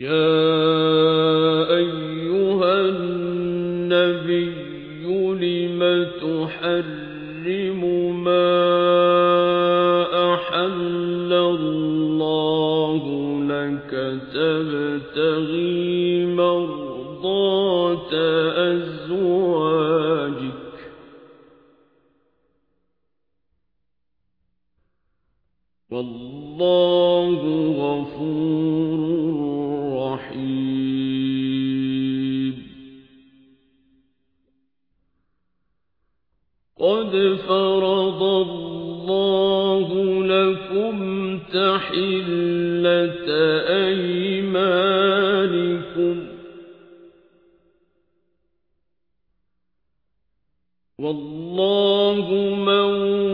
يَا أَيُّهَا النَّبِيُّ لِمَ تُحَرِّمُ مَا أَحَلَّ اللَّهُ لَكَ تَبْتَغِي مَرْضَاتَ أَزْوَاجِكَ ۚ وَاللَّهُ قَدْ فَرَضَ اللَّهُ لَكُمْ تَحِلَّةَ أَيْمَانِكُمْ ۚ. وَاللَّهُ مَوْلَاكُمْ ۖ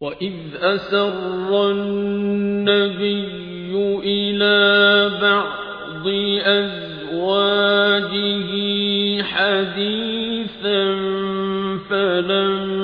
وَإِذْ أَسَرَّ النَّبِيُّ إِلَىٰ بَعْضِ أَزْوَاجِهِ حَدِيثًا فَلَمَّا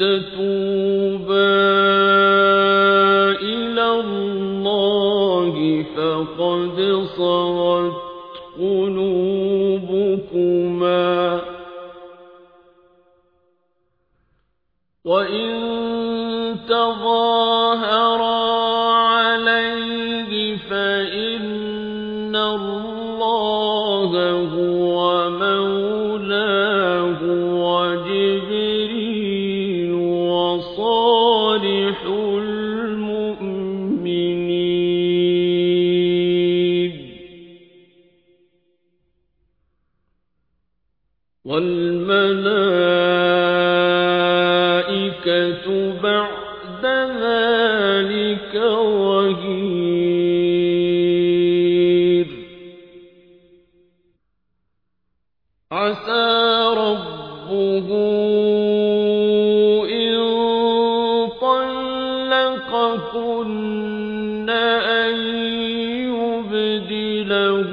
تَتُوبَا إِلَى اللَّهِ فَقَدْ صَغَتْ قُلُوبُكُمَا ۖ. وَإِن تَظَاهَرَا عَلَيْهِ فَإِنَّ اللَّهَ وَالْمَلَائِكَةُ بَعْدَ ذَٰلِكَ ظَهِيرٌ. عَسَىٰ رَبُّهُ إِن طَلَّقَكُنَّ أَن يُبْدِلَهُ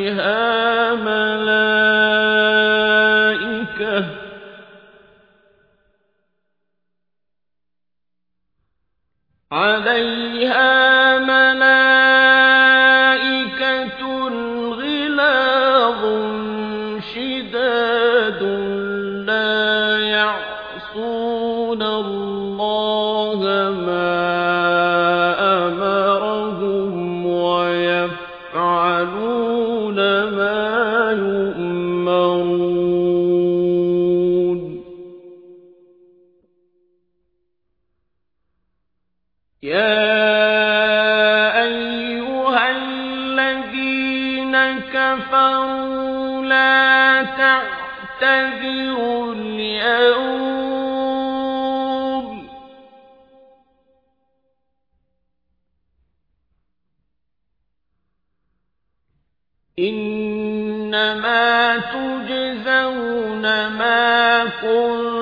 مَلَائِكَةٌ تعتذروا اليوم. إنما تجزون ما كنتم